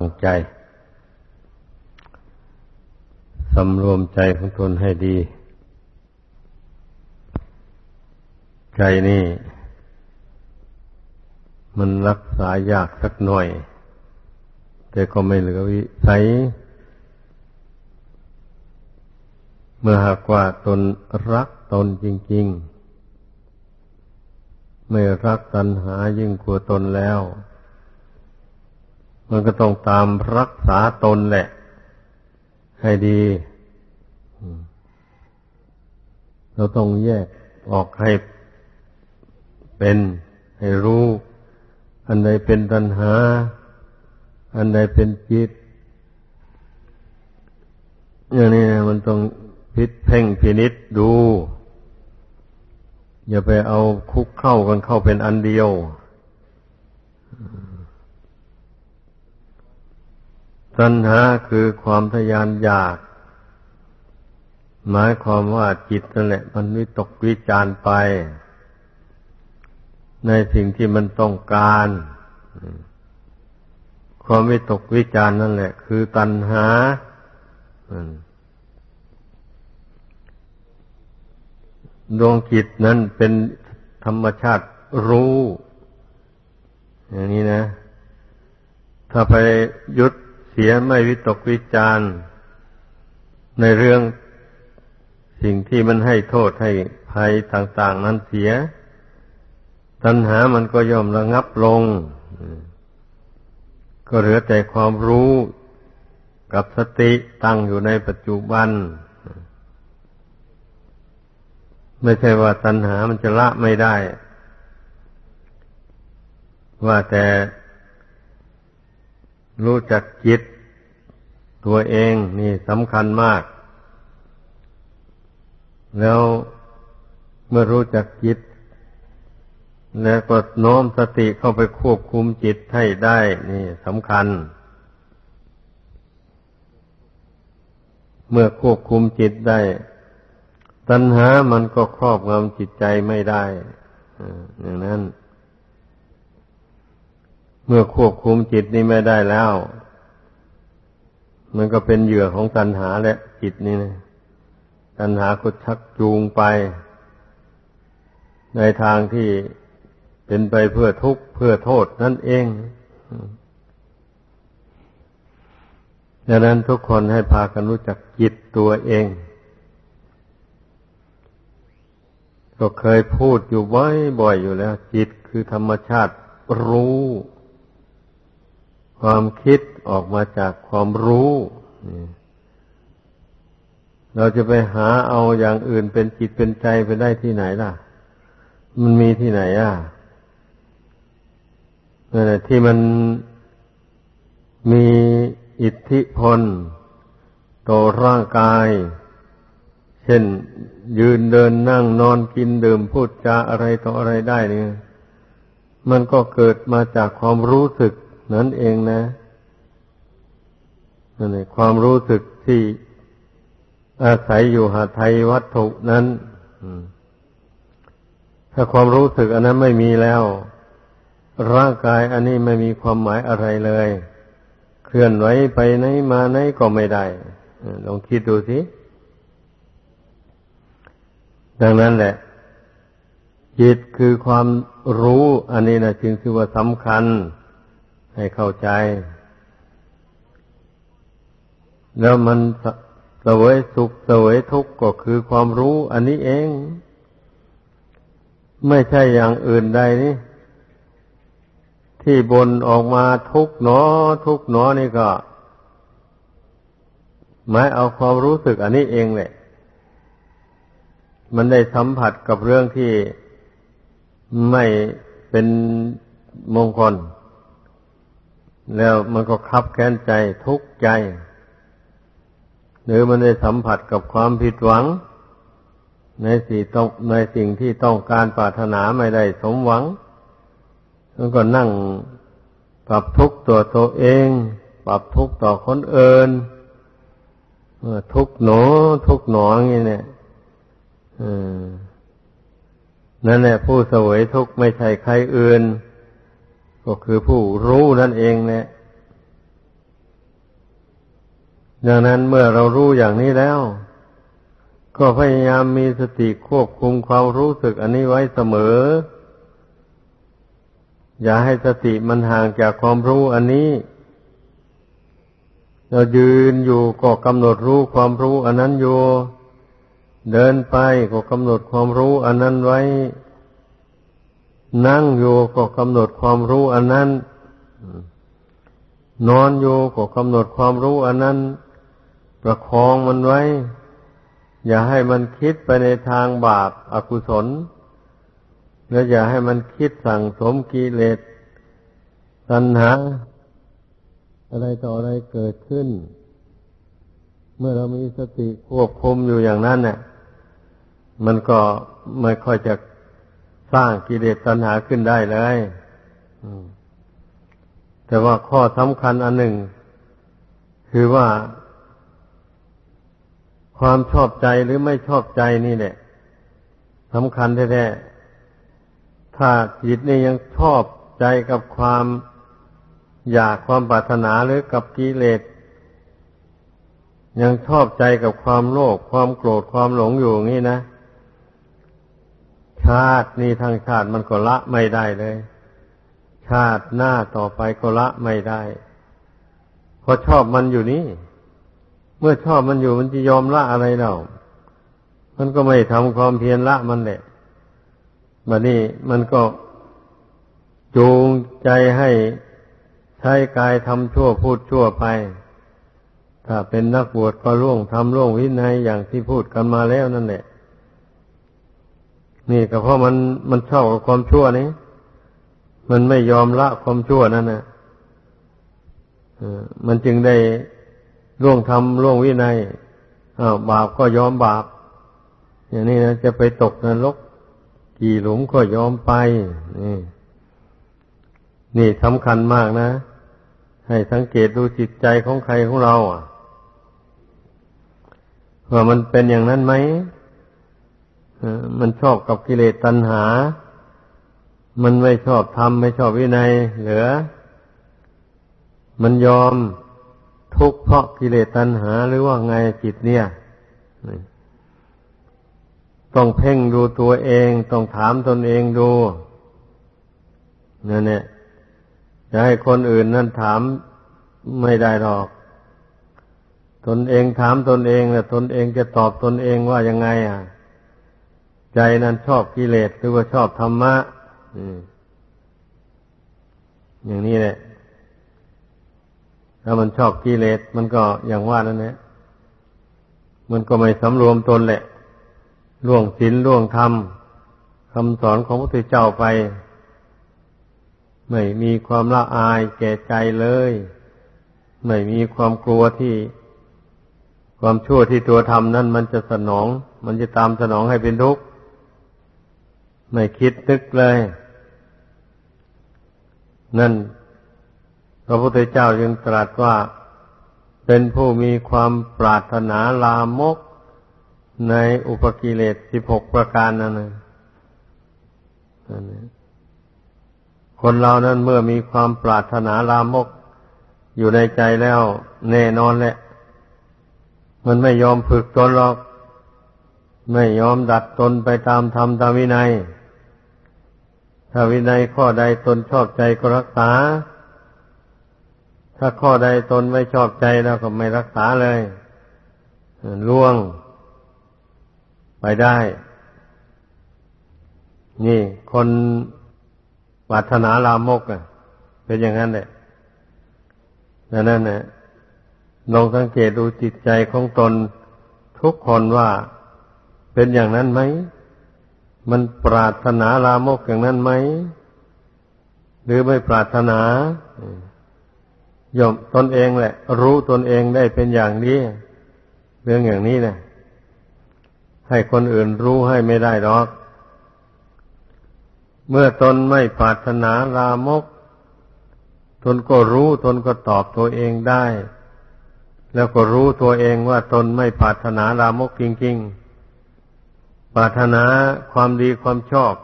ตั้งใจสำรวมใจของตนให้ดี ใจนี่ มันรักษายากสักหน่อย แต่ก็ไม่เหลือวิสัย เมื่อหากว่าตนรักตนจริง ๆ ไม่รักตัณหายิ่งกว่าตนแล้ว มันก็ต้องตามรักษาตนแหละ ให้ดีเราต้องแยกออกให้เป็นให้รู้ อันใดเป็นตัณหา อันใดเป็นจิตอย่างนี้มันต้องพิษเพ่งพินิษดู อย่าไปเอาคุกเข้ากันเข้าเป็นอันเดียว ตัณหาคือความทยานอยาก หมายความว่าจิตนั่นแหละ มันวิตกวิจารไป ในสิ่งที่มันต้องการ ความวิตกวิจารนั่นแหละ คือตัณหาดวงจิตนั้นเป็นธรรมชาติรู้ อย่างนี้นะ ถ้าไปยึด สียไม่วิตกวิจารในเรื่องสิ่งที่มันให้โทษให้ภัยต่าง ๆ นั้นเสีย ตัณหามันก็ย่อมระงับลง ก็เหลือแต่ความรู้กับสติตั้งอยู่ในปัจจุบัน ไม่ใช่ว่าตัณหามันจะละไม่ได้ ว่าแต่ รู้จักจิต ตัวเองนี่สำคัญมาก แล้วเมื่อรู้จักจิต แล้วก็โน้มสติเข้าไปควบคุมจิตให้ได้ นี่สำคัญ เมื่อควบคุมจิตได้ ตัณหามันก็ครอบงำจิตใจไม่ได้อย่างนั้น เมื่อควบคุมจิตนี้ไม่ได้แล้ว มันก็เป็นเหยื่อของตัณหาแหละจิตนี่นะตัณหาก็ชักจูงไป ในทางที่เป็นไปเพื่อทุกข์เพื่อโทษนั่นเองดังนั้นทุกคนให้พากันรู้จักจิตตัวเอง ก็เคยพูดอยู่บ่อยๆอยู่แล้ว จิตคือธรรมชาติรู้ ความคิดออกมาจากความรู้เราจะไปหาเอาอย่างอื่นเป็นจิตเป็นใจไปได้ที่ไหนล่ะ มันมีที่ไหนอะนั่นแหละที่มันมีอิทธิพลต่อร่างกาย เช่น ยืนเดินนั่งนอนกินดื่มพูดจาอะไรต่ออะไรได้เนี่ย มันก็เกิดมาจากความรู้สึก นั่นเองนะนั่นเองความรู้สึกที่อาศัยอยู่หาไทยวัตถุนั้นถ้าความรู้สึกอันนั้นไม่มีแล้ว ร่างกายอันนี้ไม่มีความหมายอะไรเลย เคลื่อนไหวไปไหนมาไหนก็ไม่ได้ลองคิดดูสิดังนั้นแหละจิตคือความรู้อันนี้นะจึงคือว่าสำคัญ ให้เข้าใจ แล้วมันเสวยสุขเสวยทุกข์ก็คือความรู้ อันนี้เอง ไม่ใช่อย่างอื่นใดนี่ที่บนออกมาทุกหนอ ทุกหนอนี่ก็หมายเอาความรู้สึกอันนี้เองแหละ มันได้สัมผัสกับเรื่องที่ไม่เป็นมงคล แล้วมันก็คับแค้นใจทุกข์ใจ หรือมันได้สัมผัสกับความผิดหวัง ในสิ่งต้องในสิ่งที่ต้องการปรารถนาไม่ได้สมหวัง มันก็นั่งปรับทุกข์ตัวตัวเอง ปรับทุกข์ต่อคนอื่นทุกหนอ ทุกหนออย่างนี้เนี่ยนั่นแหละผู้เสวยทุกข์ไม่ใช่ใครอื่น ก็คือผู้รู้นั่นเองแหละดังนั้นเมื่อเรารู้อย่างนี้แล้ว ก็พยายามมีสติควบคุมความรู้สึกอันนี้ไว้เสมอ อย่าให้สติมันห่างจากความรู้อันนี้ เรายืนอยู่ก็กำหนดรู้ความรู้อันนั้นอยู่ เดินไปก็กำหนดความรู้อันนั้นไว้ นั่งอยู่ก็กำหนดความรู้อันนั้นนอนอยู่ก็กำหนดความรู้อันนั้น ประคองมันไว้ อย่าให้มันคิดไปในทางบาปอากุศล และอย่าให้มันคิดสั่งสมกิเลสตัณหา อะไรต่ออะไรเกิดขึ้น เมื่อเรามีสติควบคุมอยู่อย่างนั้นเนี่ยมันก็ไม่ค่อยจะ สร้างกิเลสตัณหาขึ้นได้เลยแต่ว่าข้อสำคัญอันหนึ่ง คือว่า ความชอบใจหรือไม่ชอบใจนี่แหละสำคัญแท้ๆถ้าจิตนี่ยังชอบใจกับความอยากความปรารถนาหรือกับกิเลสยังชอบใจกับความโลภความโกรธความหลงอยู่งี้นะ ชาตินี้ทางชาติมันก็ละไม่ได้เลย ชาติหน้าต่อไปก็ละไม่ได้เพราะชอบมันอยู่นี่ เมื่อชอบมันอยู่มันจะยอมละอะไรเรามันก็ไม่ทำความเพียรละมันแหละบัดนี้มันก็จูงใจให้ใช้กายทำชั่วพูดชั่วไป ถ้าเป็นนักบวชก็ร่วงทำร่วงวินัยอย่างที่พูดกันมาแล้วนั่นแหละ นี่ก็เพราะมันมันชอบกับความชั่วนี้ มันไม่ยอมละความชั่วนั่นนะมันจึงได้ล่วงทำล่วงวินัยอ้าวบาปก็ยอมบาป อย่างนี้นะจะไปตกนรกกี่หลุมก็ยอมไป นี่ นี่สำคัญมากนะ ให้สังเกตดูจิตใจของใครของเราอะว่ามันเป็นอย่างนั้นไหม มันชอบกับกิเลสตัณหา มันไม่ชอบทำไม่ชอบวินัยเหลือ มันยอมทุกข์เพราะกิเลสตัณหาหรือว่าไงจิตเนี่ย ต้องเพ่งดูตัวเอง ต้องถามตนเองดูนั่นเนี่ยจะให้คนอื่นนั่นถามไม่ได้หรอก ตนเองถามตนเองแล้วตนเองจะตอบตนเองว่ายังไง อะ ใจนั้นชอบกิเลสหรือว่าชอบธรรมะอย่างนี้แหละ ถ้ามันชอบกิเลสมันก็อย่างว่านั่นแหละมันก็ไม่สำรวมตนแหละล่วงศีลล่วงธรรมคำสอนของพระพุทธเจ้าไป ไม่มีความละอายแก่ใจเลย ไม่มีความกลัวที่ ความชั่วที่ตัวทำนั้นมันจะสนอง มันจะตามสนองให้เป็นทุกข์ ไม่คิดนึกเลย นั่นพระพุทธเจ้ายังตรัสว่าเป็นผู้มีความปรารถนาลามกในอุปกิเลสสิบหกประการนั่นนะคนเรานั้นเมื่อมีความปรารถนาลามกอยู่ในใจแล้วแน่นอนแหละ มันไม่ยอมฝึกตนหรอก ไม่ยอมดัดตนไปตามธรรมตามวินัย ถ้าวินัยข้อใดตนชอบใจก็รักษา ถ้าข้อใดตนไม่ชอบใจแล้วก็ไม่รักษาเลยล่วง ไปได้ นี่คนปรารถนาลามกอะ เป็นอย่างนั้นแหละดังนั้นนี่ยลองสังเกตดูจิตใจของตนทุกคนว่าเป็นอย่างนั้นไหม มันปรารถนาลามกอย่างนั้นไหม หรือไม่ปรารถนายอมตนเองแหละ รู้ตนเองได้เป็นอย่างนี้เรื่องอย่างนี้นะให้คนอื่นรู้ให้ไม่ได้หรอก เมื่อตนไม่ปรารถนาลามก ตนก็รู้ตนก็ตอบตัวเองได้ แล้วก็รู้ตัวเองว่าตนไม่ปรารถนาลามกจริง ๆ ปรารถนาความดีความชอบ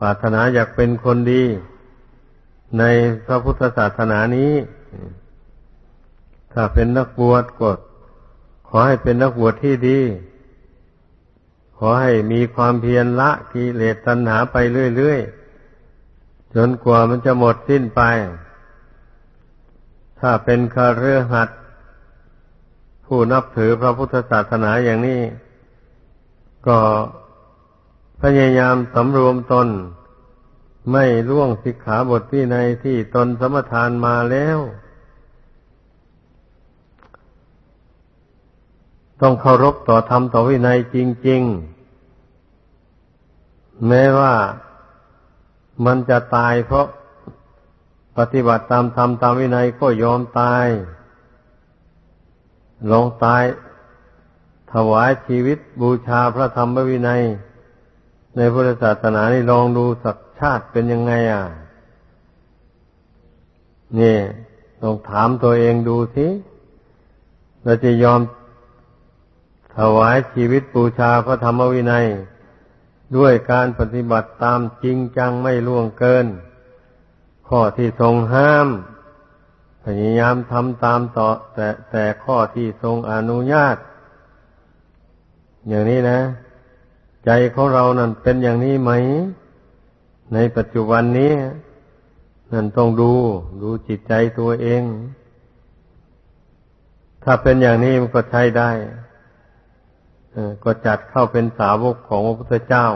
ปรารถนาอยากเป็นคนดี ในพระพุทธศาสนานี้ ถ้าเป็นนักบวชก็ขอให้เป็นนักบวชที่ดี ขอให้มีความเพียรละกิเลสตัณหาไปเรื่อยๆ จนกว่ามันจะหมดสิ้นไป ถ้าเป็นคาเรือหัดผู้นับถือพระพุทธศาสนาอย่างนี้ ก็พยายามสำรวมตน ไม่ล่วงสิกขาบทที่ในที่ตนสมทานมาแล้ว ต้องเคารพต่อธรรมต่อวินัยจริง ๆ แม้ว่ามันจะตายเพราะปฏิบัติตามธรรมตามวินัยก็ยอมตาย ลองตาย ถวายชีวิตบูชาพระธรรมวินัย ในพุทธศาสนานี่ลองดูสักชาติเป็นยังไงอะ นี่ลองถามตัวเองดูสิเราจะยอมถวายชีวิตบูชาพระธรรมวินัย ด้วยการปฏิบัติตามจริงจังไม่ล่วงเกิน ข้อที่ทรงห้าม พยายามทำตามต่อแต่แต่ข้อที่ทรงอนุญาต อย่างนี้นะ ใจของเรานั่นเป็นอย่างนี้ไหม ในปัจจุบันนี้นั่นต้องดู ดูจิตใจตัวเอง ถ้าเป็นอย่างนี้มันก็ใช้ได้ก็จัดเข้าเป็นสาวกของพระพุทธเจ้า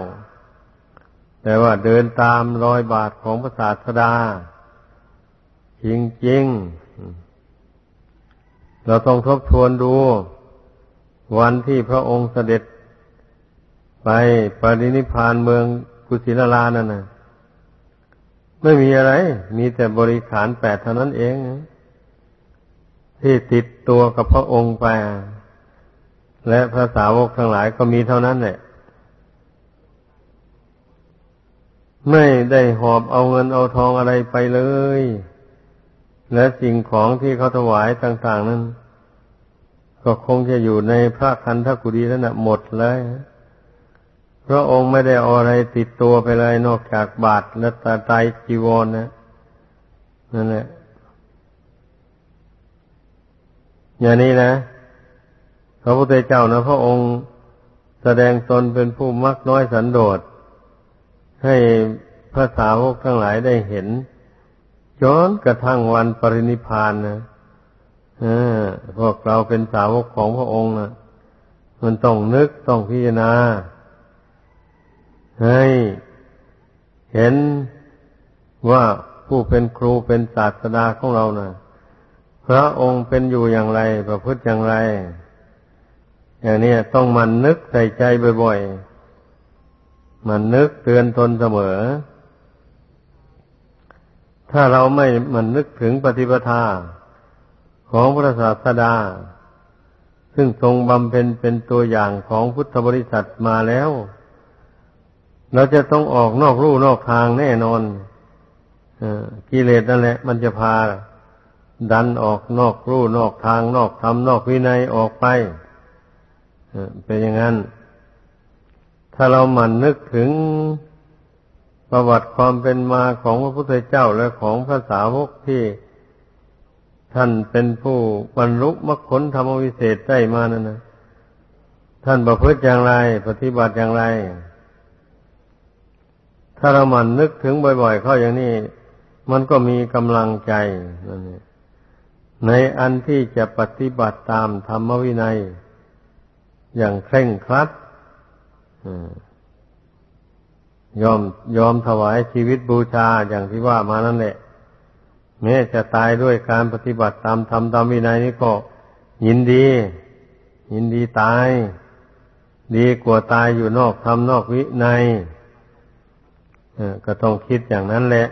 แต่ว่าเดินตามรอยบาทของพระศาสดา จริงๆ เราต้องทบทวนดู วันที่พระองค์เสด็จไปปรินิพานเมืองกุสินารานั่นนะไม่มีอะไร มีแต่บริขารแปดเท่านั้นเอง ที่ติดตัวกับพระองค์ไป และพระสาวกทั้งหลายก็มีเท่านั้นแหละ ไม่ได้หอบเอาเงินเอาทองอะไรไปเลย และสิ่งของที่เขาถวายต่าง ๆ นั้น ก็คงจะอยู่ในพระคันธกุฎีนั่นนะหมดเลยพระองค์ไม่ได้เอาอะไรติดตัวไปเลยนอกจากบาทและตาไตจีวรนนะนั่นแหละอย่างนี้นะพระพุทธเจ้านะพระองค์แสดงตนเป็นผู้มักน้อยสันโดษให้พระสาวกทั้งหลายได้เห็นจนกระทั่งวันปรินิพานนะ พวกเราเป็นสาวกของพระองค์นะมันต้องนึกต้องพิจารณา ให้เห็นว่าผู้เป็นครูเป็นศาสดาของเรานะ่ะ พระองค์เป็นอยู่อย่างไร ประพฤติอย่างไร อย่างนี้ต้องมันนึกใส่ใจบ่อยๆ มันนึกเตือนตนเสมอ ถ้าเราไม่มันนึกถึงปฏิปทา ของพระศาสดา ซึ่งทรงบำเพ็ญเป็นตัวอย่างของพุทธบริษัทมาแล้ว เราจะต้องออกนอกรูนอกทางแน่นอนกิเลสนั่นแหละ มันจะพา ดันออกนอกรูนอกทางนอกธรรมนอกวินัยออกไปเป็นอย่างนั้น ถ้าเราหมั่นนึกถึงประวัติความเป็นมาของพระพุทธเจ้าและของพระสาวกที่ ท่านเป็นผู้บรรลุมรรคผลธรรมวิเศษได้มานั่นนะท่านประพฤติอย่างไร ปฏิบัติอย่างไร ถ้าเราหมั่นนึกถึงบ่อย ๆ เข้าอย่างนี้ มันก็มีกำลังใจนั่นในอันที่จะปฏิบัติตามธรรมวินัย อย่างเคร่งครัดยอมยอมถวายชีวิตบูชาอย่างที่ว่ามานั่นแหละ แม้จะตายด้วยการปฏิบัติตามธรรมตามวินัยนี้ก็ยินดี ยินดีตาย ดีกว่าตายอยู่นอกธรรมนอกวินัยก็ต้องคิดอย่างนั้นแหละ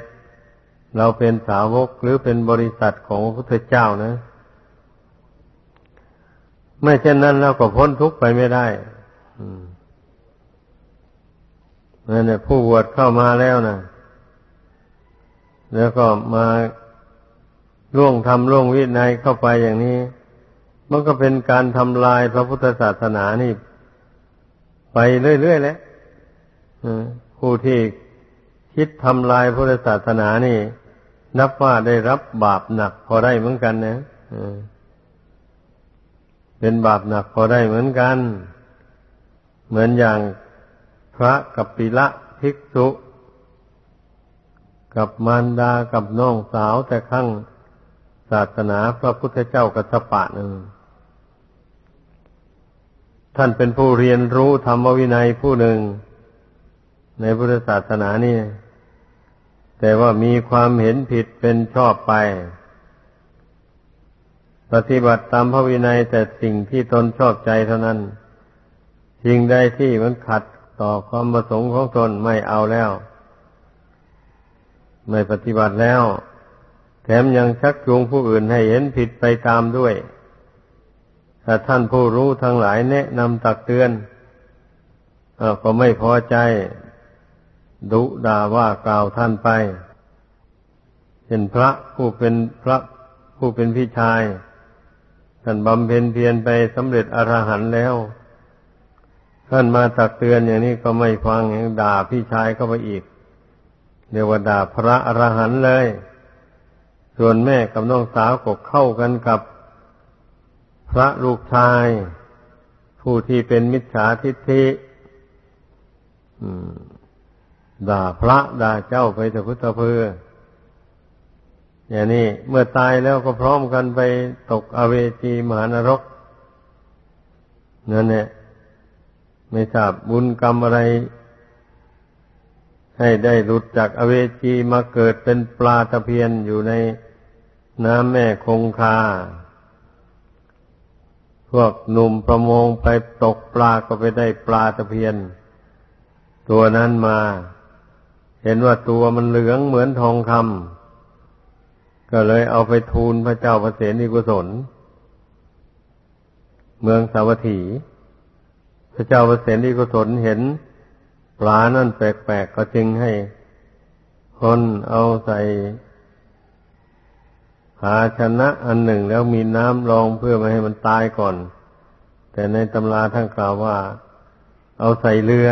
เราเป็นสาวกหรือเป็นบริษัทของพระพุทธเจ้านะ ไม่เช่นนั้นเราก็พ้นทุกข์ไปไม่ได้นั่นแหละผู้บวชเข้ามาแล้วนะแล้วก็มา ล่วงทำล่วงวินัยเข้าไปอย่างนี้ มันก็เป็นการทำลายพระพุทธศาสนานี่ ไปเรื่อยๆแล้วผู้ที่คิดทำลายพุทธศาสนานี่ นับว่าได้รับบาปหนักพอได้เหมือนกันนะเป็นบาปหนักพอได้เหมือนกัน เหมือนอย่างพระกับปิละภิกษุ กับมารดากับน้องสาวแต่ขั้ง ศาสนาพระพุทธเจ้ากัสปะหนึ่งท่านเป็นผู้เรียนรู้ธรรมวินัยผู้หนึ่ง ในพุทธศาสนานี่ แต่ว่ามีความเห็นผิดเป็นชอบไป ปฏิบัติตามพระวินัยแต่สิ่งที่ตนชอบใจเท่านั้น สิ่งใดที่มันขัดต่อความประสงค์ของตนไม่เอาแล้ว ไม่ปฏิบัติแล้ว แถมยังชักจูงผู้อื่นให้เห็นผิดไปตามด้วยถ้าท่านผู้รู้ทั้งหลายแนะนำตักเตือนอก็ไม่พอใจ ดุด่าว่ากล่าวท่านไปเห็นพระผู้เป็นพระผู้เป็นพี่ชาย ท่านบำเพ็ญเพียรไปสำเร็จอรหันต์แล้ว ท่านมาตักเตือนอย่างนี้ก็ไม่ฟังย่างด่าพี่ชายเข้าไปอีกเรียกว่าด่าพระอรหันต์เลย ส่วนแม่กับน้องสาวก็เข้ากันกับพระลูกชาย ผู้ที่เป็นมิจฉาทิฏฐิด่าพระด่าเจ้าไปแต่พุทธเพืออย่างนี้เมื่อตายแล้วก็พร้อมกันไปตกอเวจีมหานรกนั่นเนี่ยไม่ทราบบุญกรรมอะไร ให้ได้หลุดจากอเวจีมาเกิดเป็นปลาตะเพียนอยู่ใน น้ำแม่คงคา พวกหนุ่มประมงไปตกปลาก็ไปได้ปลาตะเพียน ตัวนั้นมา เห็นว่าตัวมันเหลืองเหมือนทองคำก็เลยเอาไปทูลพระเจ้าพระเสนีกุศล เมืองสาวัตถี พระเจ้าพระเสนีกุศลเห็นปลานั่นแปลกๆก็จึงให้คนเอาใส่ ภาชนะอันหนึ่งแล้วมีน้ำรองเพื่อไม่ให้มันตายก่อน แต่ในตำราท่านกล่าวว่า เอาใส่เรือ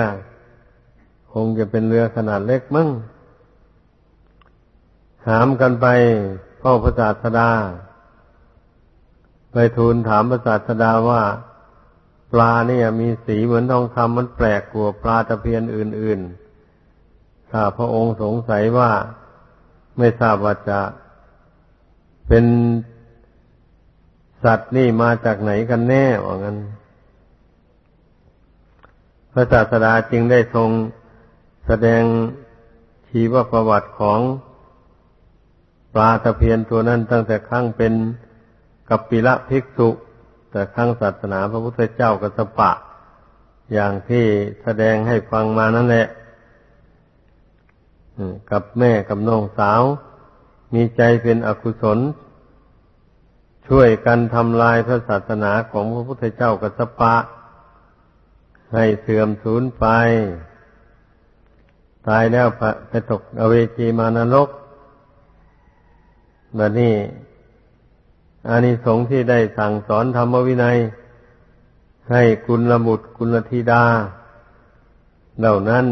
คงจะเป็นเรือขนาดเล็กมั้งถามกันไปพ่อพระศาสดา ไปทูลถามพระศาสดาว่า ปลาเนี่ยมีสีเหมือนทองคำมันแปลกกว่าปลาตะเพียนอื่นๆถ้าพระองค์สงสัยว่าไม่ทราบว่าจะ เป็นสัตว์นี่มาจากไหนกันแน่ว่างั้น พระศาสดาจึงได้ทรงแสดงชีวประวัติของปลาตะเพียนตัวนั้นตั้งแต่ครั้งเป็นกัปปิละภิกษุ แต่ครั้งศาสนาพระพุทธเจ้ากัสปะ อย่างที่แสดงให้ฟังมานั่นแหละกับแม่กับน้องสาว มีใจเป็นอกุศล ช่วยกันทำลายพระศาสนาของพระพุทธเจ้ากัสปะ ให้เสื่อมสูญไป ตายแล้วไปตกอเวจีมานรกแบบนี้อานิสงส์ที่ได้สั่งสอนธรรมวินัย ให้กุลบุตรกุลธิดา เหล่านั้น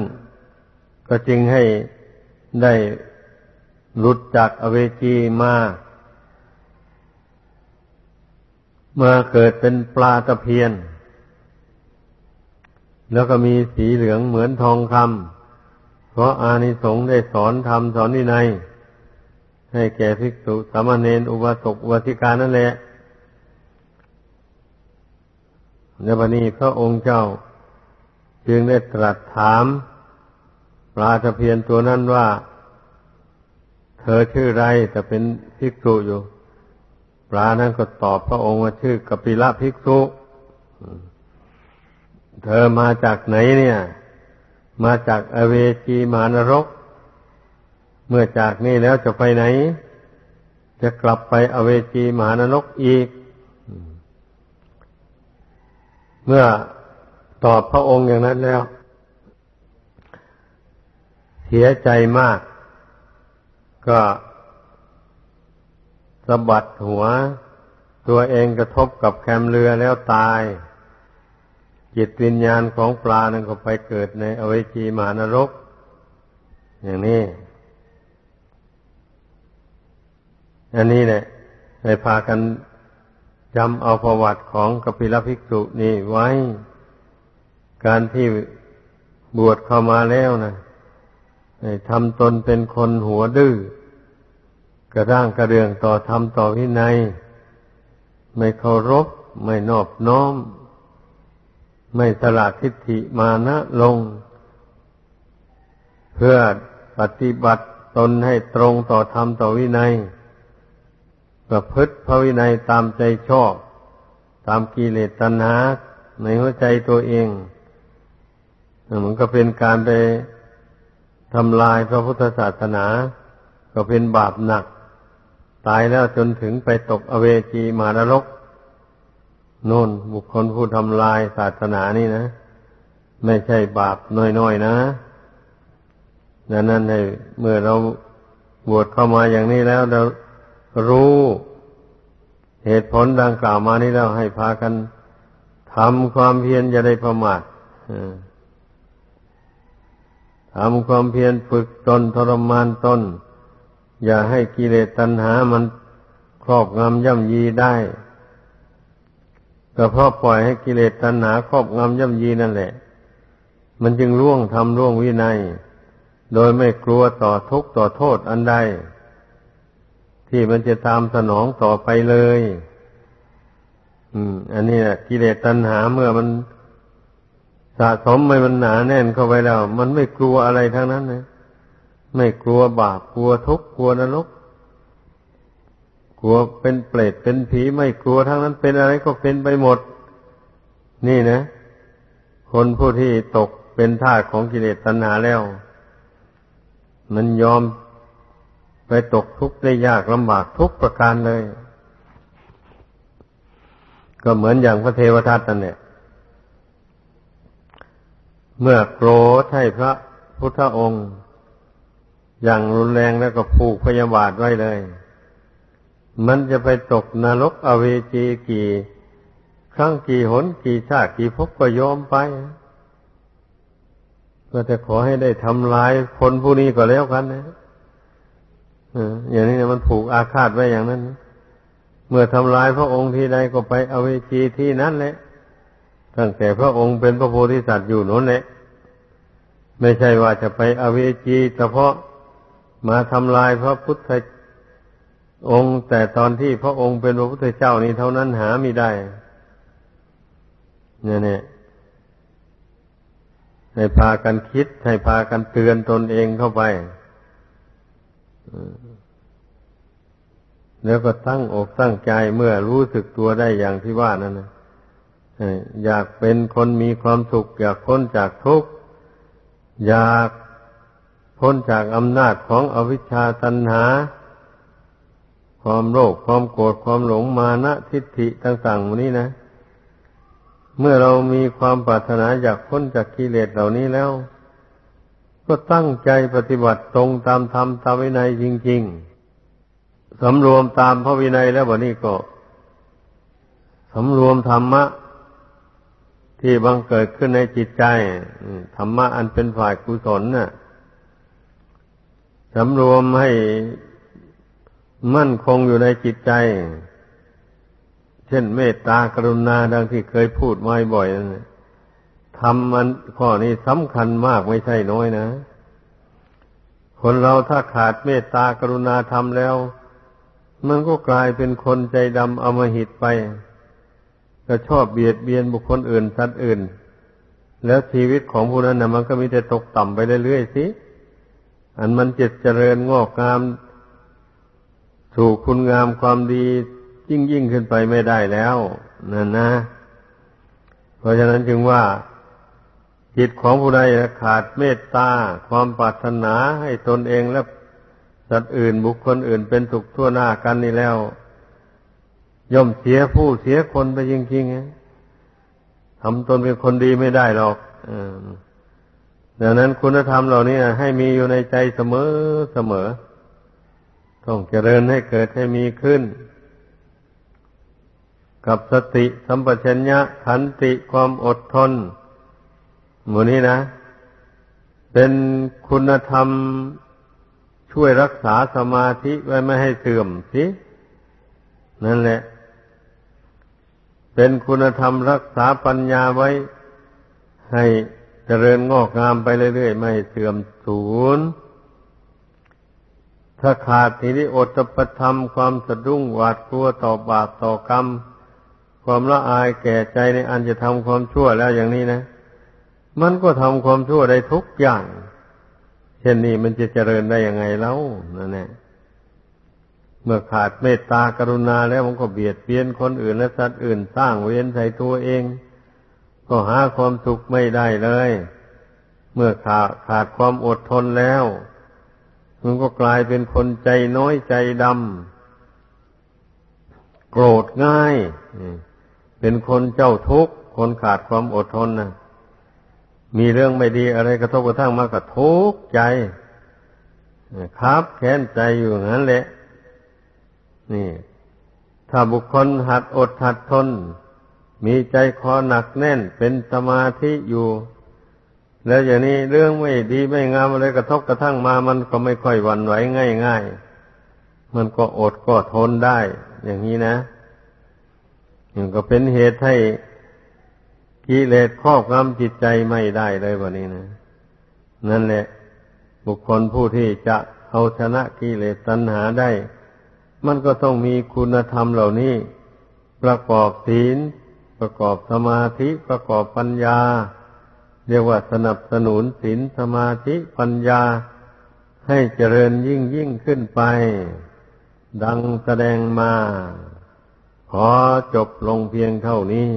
ก็จึงให้ได้ หลุดจากอเวจีมามื่อเกิดเป็นปลาตะเพียน แล้วก็มีสีเหลืองเหมือนทองคำเพราะอานิสงส์ได้สอนธรรมสอนนินัยให้แก่ภิกษุสามเณรอุบาสกอุบาสิกานั่นแหละในวันนี้พระองค์เจ้า จึงได้ตรัสถามปลาตะเพียนตัวนั้นว่า เธอชื่อไรแต่เป็นภิกษุอยู่ ปลานั้นก็ตอบพระองค์ว่าชื่อกปิละภิกษุ เธอมาจากไหนเนี่ย มาจากอเวจีมานรก เมื่อจากนี่แล้วจะไปไหน จะกลับไปอเวจีมานรกอีก เมื่อตอบพระองค์อย่างนั้นแล้ว เสียใจมาก ก็สะบัดหัว ตัวเองกระทบกับแคมเรือแล้วตาย จิตวิญญาณของปลานั้นก็ไปเกิดในอเวจีมานรก อย่างนี้ อันนี้เนี่ยให้พากันจำเอาประวัติของกปิลภิกษุนี่ไว้ การที่บวชเข้ามาแล้วนะ ทำตนเป็นคนหัวดื้อ กระด้างกระเดืองต่อธรรมต่อวินัย ไม่เคารพ ไม่นอบน้อม ไม่สละทิฏฐิมานะลง เพื่อปฏิบัติตนให้ตรงต่อธรรมต่อวินัย ประพฤติพระวินัยตามใจชอบ ตามกิเลสตัณหาในหัวใจตัวเอง มันก็เป็นการไป ทำลายพระพุทธศาสนา ก็เป็นบาปหนัก ตายแล้วจนถึงไปตกอเวจีมารลกโน่นบุคคลผู้ทำลายศาสนานี่นะ ไม่ใช่บาปน้อยๆนะดังนั้นให้เมื่อเราบวชเข้ามาอย่างนี้แล้วเรารู้เหตุผลดังกล่าวมานี้แล้วให้พากันทำความเพียรจะได้ประมาท ทำความเพียรฝึกตนทรมานตน อย่าให้กิเลสตัณหามันครอบงำย่ำยีได้ก็เพราะปล่อยให้กิเลสตัณหาครอบงำย่ำยีนั่นแหละ มันจึงล่วงทำล่วงวินัย โดยไม่กลัวต่อทุกข์ต่อโทษอันใดที่มันจะตามสนองต่อไปเลย อืม อันนี้กิเลสตัณหาเมื่อมัน สะสมไปมันหนาแน่นเข้าไปแล้ว มันไม่กลัวอะไรทั้งนั้นเลยไม่กลัวบาปกลัวทุกข์กลัวนรกกลัวเป็นเปรตเป็นผีไม่กลัวทั้งนั้นเป็นอะไรก็เป็นไปหมด นี่นะ คนผู้ที่ตกเป็นทาสของกิเลสตัณหาแล้ว มันยอมไปตกทุกข์ได้ยากลำบากทุกประการเลย ก็เหมือนอย่างพระเทวทัตนั่นแหละ เมื่อโกรธให้พระพุทธองค์ อย่างรุนแรงแล้วก็ผูกพยาบาทไว้เลย มันจะไปตกนรกอเวจีกี่ ครั้งกี่หนกี่ชาติกี่ภพก็ยอมไปก็จะขอให้ได้ทำลายคนผู้นี้ก็แล้วกันนะอย่างนี้มันผูกอาฆาตไว้อย่างนั้น เมื่อทำลายพระองค์ที่ใดก็ไปอเวจีที่นั้นแหละ ตั้งแต่พระองค์เป็นพระโพธิสัตว์อยู่นั่นแหละไม่ใช่ว่าจะไปอเวจีเฉพาะมาทำลายพระพุทธองค์ แต่ตอนที่พระองค์เป็นพระพุทธเจ้านี้เท่านั้นหาไม่ได้เนี่ยเนี่ยให้พากันคิด ให้พากันเตือนตนเองเข้าไปแล้วก็ตั้งอกตั้งใจเมื่อรู้สึกตัวได้อย่างที่ว่านั่นนะ อยากเป็นคนมีความสุข อยากพ้นจากทุกข์ อยากพ้นจากอำนาจของอวิชชาตัณหา ความโลภความโกรธความหลงมานะทิฏฐิต่างๆนี้นะ เมื่อเรามีความปรารถนาอยากพ้นจากกิเลสเหล่านี้แล้ว ก็ตั้งใจปฏิบัติตรงตามธรรมตามวินัยจริง ๆสำรวมตามพระวินัยแล้ววันนี้ก็สำรวมธรรมะ ที่บังเกิดขึ้นในจิตใจธรรมะอันเป็นฝ่ายกุศลน่ะสำรวมให้มั่นคงอยู่ในจิตใจ เช่นเมตตากรุณาดังที่เคยพูดมาบ่อยนั่นทำมันข้อนี้สำคัญมากไม่ใช่น้อยนะ คนเราถ้าขาดเมตตากรุณาธรรมแล้ว มันก็กลายเป็นคนใจดำอมหิตไป ก็ชอบเบียดเบียนบุคคลอื่นสัตว์อื่น แล้วชีวิตของผู้นั้นนะมันก็มีแต่ตกต่ำไปเรื่อยๆสิอันมันจิตเจริญงอกงามถูกคุณงามความดียิ่งยิ่งขึ้นไปไม่ได้แล้วนั่นนะ เพราะฉะนั้นจึงว่า จิตของผู้ใดขาดเมตตาความปรารถนาให้ตนเองและสัตว์อื่นบุคคลอื่นเป็นสุขทั่วหน้ากันนี่แล้ว ย่อมเสียผู้เสียคนไปจริงๆทำตนเป็นคนดีไม่ได้หรอกดังนั้นคุณธรรมเหล่านี้ให้มีอยู่ในใจเสมอเสมอ ต้องเจริญให้เกิดให้มีขึ้น กับสติสัมปชัญญะขันติความอดทนหมูนี้นะ เป็นคุณธรรมช่วยรักษาสมาธิไว้ไม่ให้เสื่อมสินั่นแหละ เป็นคุณธรรมรักษาปัญญาไว้ ให้เจริญงอกงามไปเรื่อยๆ ไม่เสื่อมสูญถ้าขาดทีนี้อดจะประทำความสะดุ้งหวาดกลัวต่อบาปต่อกรรม ความละอายแก่ใจในอันจะทำความชั่วแล้วอย่างนี้นะ มันก็ทำความชั่วได้ทุกอย่าง เช่นนี้มันจะเจริญได้ยังไงเล่านั่นแหละ เมื่อขาดเมตตากรุณาแล้วมันก็เบียดเบียนคนอื่นและสัตว์อื่นสร้างเวรใส่ตัวเอง ก็หาความสุขไม่ได้เลย เมื่อขาดขาดความอดทนแล้วมันก็กลายเป็นคนใจน้อยใจดำโกรธง่าย เป็นคนเจ้าทุกข์ คนขาดความอดทนนะมีเรื่องไม่ดีอะไรกระทบกระทั่งมาก็ทุกข์ใจครับแค้นใจอยู่งั้นแหละ นี่ ถ้าบุคคลหัดอดหัดทน มีใจคอหนักแน่นเป็นสมาธิอยู่ แล้วอย่างนี้เรื่องไม่ดีไม่งามอะไรกระทบกระทั่งมามันก็ไม่ค่อยหวั่นไหวง่าย ๆ มันก็อดก็ทนได้ อย่างนี้นะมันก็เป็นเหตุให้กิเลสครอบงำจิตใจไม่ได้เลยวันนี้นะนั่นแหละ บุคคลผู้ที่จะเอาชนะกิเลสตัณหาได้ มันก็ต้องมีคุณธรรมเหล่านี้ ประกอบศีล ประกอบสมาธิประกอบปัญญา เรียกว่าสนับสนุนศีลสมาธิปัญญา ให้เจริญยิ่งยิ่งขึ้นไป ดังแสดงมา ขอจบลงเพียงเท่านี้